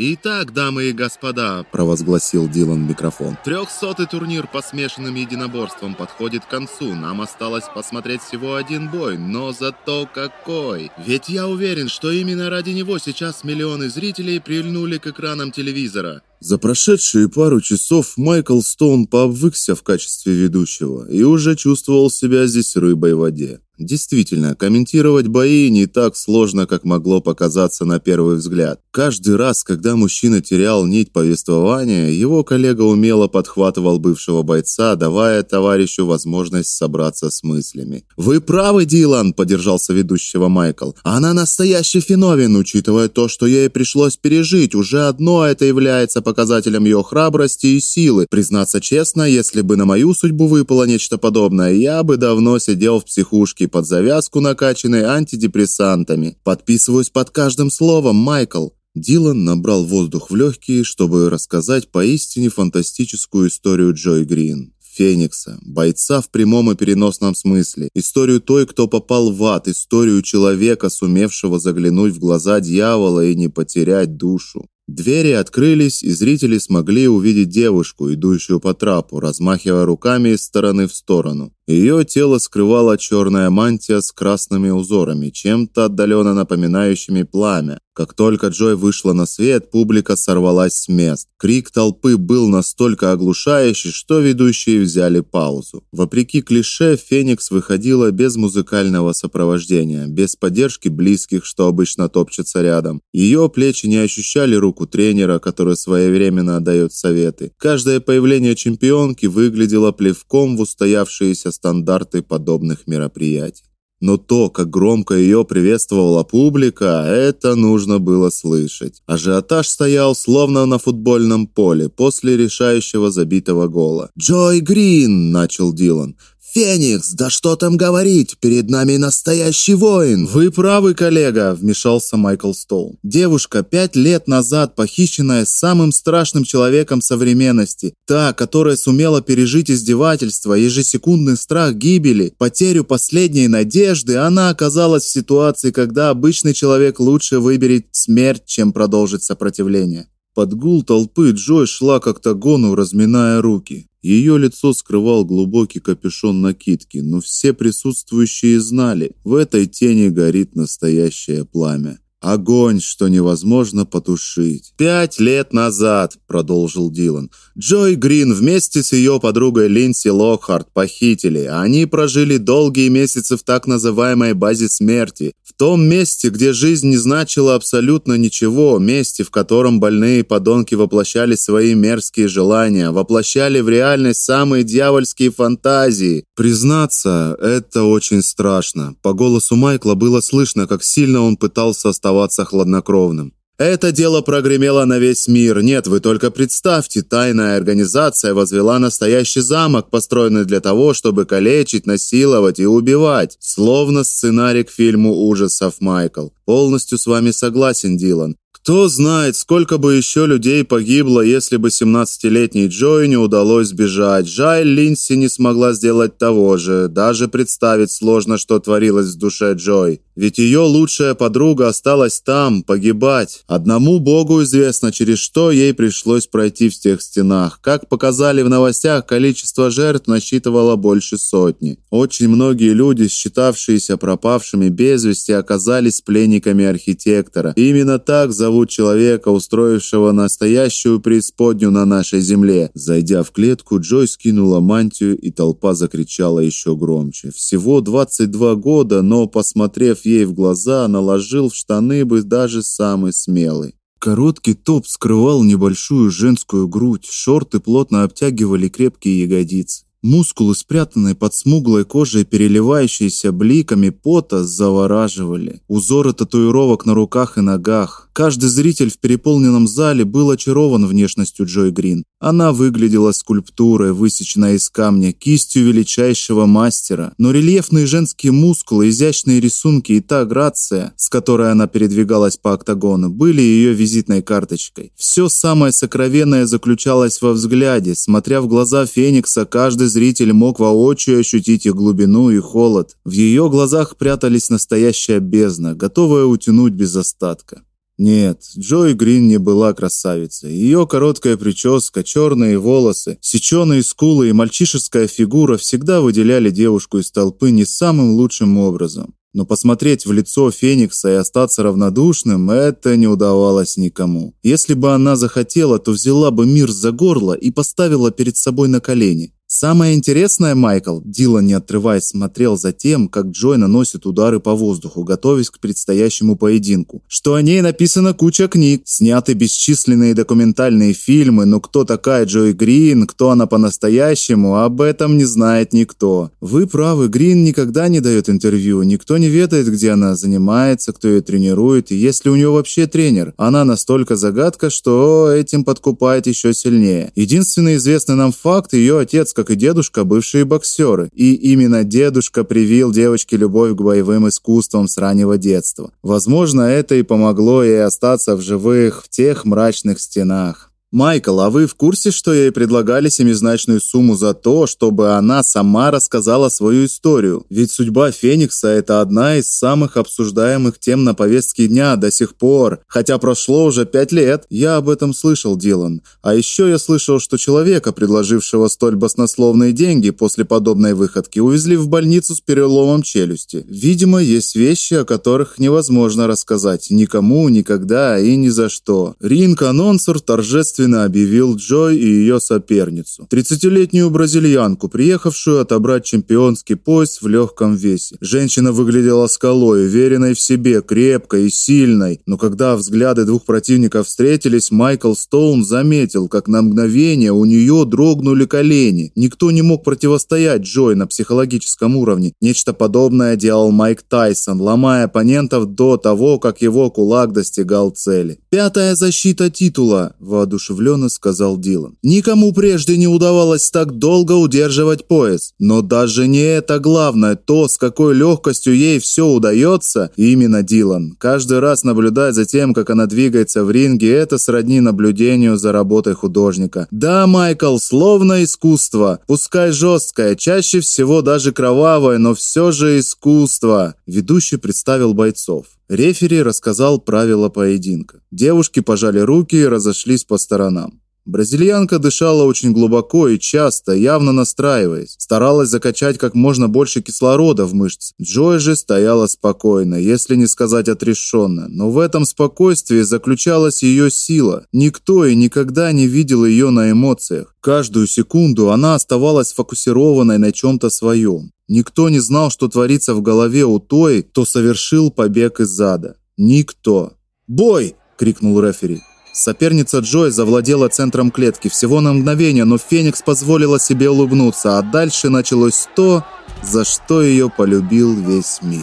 Итак, дамы и господа, провозгласил Дилан микрофон. Трехсотый турнир по смешанным единоборствам подходит к концу. Нам осталось посмотреть всего один бой, но зато какой! Ведь я уверен, что именно ради него сейчас миллионы зрителей прильнули к экранам телевизора. За прошедшие пару часов Майкл Стоун пообвыкся в качестве ведущего и уже чувствовал себя здесь рыбой в воде. Действительно, комментировать бои не так сложно, как могло показаться на первый взгляд. Каждый раз, когда мужчина терял нить повествования, его коллега умело подхватывал бывшего бойца, давая товарищу возможность собраться с мыслями. «Вы правы, Дилан», – поддержался ведущего Майкл. «Она настоящий феномен, учитывая то, что ей пришлось пережить. Уже одно это является показателем ее храбрости и силы. Признаться честно, если бы на мою судьбу выпало нечто подобное, я бы давно сидел в психушке под завязку, накачанной антидепрессантами. Подписываюсь под каждым словом, Майкл. Дилан набрал воздух в легкие, чтобы рассказать поистине фантастическую историю Джой Грин. Феникса, бойца в прямом и переносном смысле, историю той, кто попал в ад, историю человека, сумевшего заглянуть в глаза дьявола и не потерять душу. Двери открылись, и зрители смогли увидеть девушку, идущую по трапу, размахивая руками из стороны в сторону. Ее тело скрывала черная мантия с красными узорами, чем-то отдаленно напоминающими пламя. Как только Джой вышла на свет, публика сорвалась с мест. Крик толпы был настолько оглушающий, что ведущие взяли паузу. Вопреки клише, Феникс выходила без музыкального сопровождения, без поддержки близких, что обычно топчется рядом. Ее плечи не ощущали руку тренера, который своевременно дает советы. Каждое появление чемпионки выглядело плевком в устоявшиеся стандарты подобных мероприятий. Но то, как громко ее приветствовала публика, это нужно было слышать. Ажиотаж стоял словно на футбольном поле после решающего забитого гола. "Джой Грин", начал Дилан. Феникс, да что там говорить, перед нами настоящий воин. Вы правы, коллега, вмешался Майкл Стоун. Девушка пять лет назад похищенная самым страшным человеком современности, та, которая сумела пережить издевательства, ежесекундный страх гибели, потерю последней надежды, она оказалась в ситуации, когда обычный человек лучше выберет смерть, чем продолжить сопротивление. Под гул толпы Джой шла к октагону, разминая руки. Ее лицо скрывал глубокий капюшон накидки, но все присутствующие знали, в этой тени горит настоящее пламя. Огонь, что невозможно потушить. Пять лет назад, продолжил Дилан, Джой Грин вместе с ее подругой Линси Локхарт похитили. Они прожили долгие месяцы в так называемой базе смерти, в том месте, где жизнь не значила абсолютно ничего, месте, в котором больные подонки воплощали свои мерзкие желания, воплощали в реальность самые дьявольские фантазии. Признаться, это очень страшно. По голосу Майкла было слышно, как сильно он пытался оставаться хладнокровным. Это дело прогремело на весь мир. Нет, вы только представьте, тайная организация возвела настоящий замок, построенный для того, чтобы калечить, насиловать и убивать, словно сценарий к фильму ужасов Майкл. Полностью с вами согласен, Дилан. Кто знает, сколько бы еще людей погибло, если бы 17-летней Джой не удалось сбежать. Жаль, Линси не смогла сделать того же. Даже представить сложно, что творилось в душе Джой. Ведь ее лучшая подруга осталась там, погибать. Одному Богу известно, через что ей пришлось пройти в тех стенах. Как показали в новостях, количество жертв насчитывало больше сотни. Очень многие люди, считавшиеся пропавшими без вести, оказались пленниками архитектора. И именно так зовут человека, устроившего настоящую преисподнюю на нашей земле. Зайдя в клетку, Джой скинула мантию, и толпа закричала еще громче. Всего 22 года, но посмотрев ей в глаза, наложил в штаны бы даже самый смелый. Короткий топ скрывал небольшую женскую грудь, шорты плотно обтягивали крепкие ягодицы. Мускулы, спрятанные под смуглой кожей, переливающиеся бликами пота, завораживали. Узоры татуировок на руках и ногах, Каждый зритель в переполненном зале был очарован внешностью Джой Грин. Она выглядела скульптурой, высеченной из камня, кистью величайшего мастера, но рельефные женские мускулы, изящные рисунки и та грация, с которой она передвигалась по октагону, были ее визитной карточкой. Все самое сокровенное заключалось во взгляде. Смотря в глаза Феникса, каждый зритель мог воочию ощутить их глубину и холод. В ее глазах прятались настоящая бездна, готовая утянуть без остатка. Нет, Джой Грин не была красавицей. Ее короткая прическа, черные волосы, сеченые скулы и мальчишеская фигура всегда выделяли девушку из толпы не самым лучшим образом. Но посмотреть в лицо Феникса и остаться равнодушным это не удавалось никому. Если бы она захотела, то взяла бы мир за горло и поставила перед собой на колени. Самое интересное, Майкл, Дилан не отрываясь смотрел за тем, как Джой наносит удары по воздуху, готовясь к предстоящему поединку. Что о ней написана куча книг, сняты бесчисленные документальные фильмы, но кто такая Джой Грин, кто она по-настоящему, об этом не знает никто. Вы правы, Грин никогда не дает интервью, никто не ведает, где она занимается, кто ее тренирует, и если у нее вообще тренер. Она настолько загадка, что этим подкупает еще сильнее. Единственный известный нам факт, ее отец как и дедушка, бывшие боксеры. И именно дедушка привил девочке любовь к боевым искусствам с раннего детства. Возможно, это и помогло ей остаться в живых в тех мрачных стенах. «Майкл, а вы в курсе, что ей предлагали семизначную сумму за то, чтобы она сама рассказала свою историю? Ведь судьба Феникса – это одна из самых обсуждаемых тем на повестке дня до сих пор. Хотя прошло уже пять лет. Я об этом слышал, Дилан. А еще я слышал, что человека, предложившего столь баснословные деньги после подобной выходки, увезли в больницу с переломом челюсти. Видимо, есть вещи, о которых невозможно рассказать никому, никогда и ни за что. Ринг-анонсер торжественно торжественно объявил Джой и ее соперницу, тридцатилетнюю бразильянку, приехавшую отобрать чемпионский пояс в легком весе. Женщина выглядела скалой, уверенной в себе, крепкой и сильной, но когда взгляды двух противников встретились, Майкл Стоун заметил, как на мгновение у нее дрогнули колени. Никто не мог противостоять Джой на психологическом уровне. Нечто подобное делал Майк Тайсон, ломая оппонентов до того, как его кулак достигал цели. Пятая защита титула, воодушевленно воодушевленно сказал Дилан. Никому прежде не удавалось так долго удерживать пояс. Но даже не это главное, то, с какой легкостью ей все удается, именно Дилан. Каждый раз наблюдать за тем, как она двигается в ринге, это сродни наблюдению за работой художника. Да, Майкл, словно искусство. Пускай жесткое, чаще всего даже кровавое, но все же искусство. Ведущий представил бойцов. Рефери рассказал правила поединка. Девушки пожали руки и разошлись по сторонам. Бразильянка дышала очень глубоко и часто, явно настраиваясь. Старалась закачать как можно больше кислорода в мышцы. Джой же стояла спокойно, если не сказать отрешенно. Но в этом спокойствии заключалась ее сила. Никто и никогда не видел ее на эмоциях. Каждую секунду она оставалась фокусированной на чем-то своем. Никто не знал, что творится в голове у той, кто совершил побег из ада. Никто. «Бой!» – крикнул рефери. Соперница Джой завладела центром клетки всего на мгновение, но Феникс позволила себе улыбнуться, а дальше началось то, за что ее полюбил весь мир.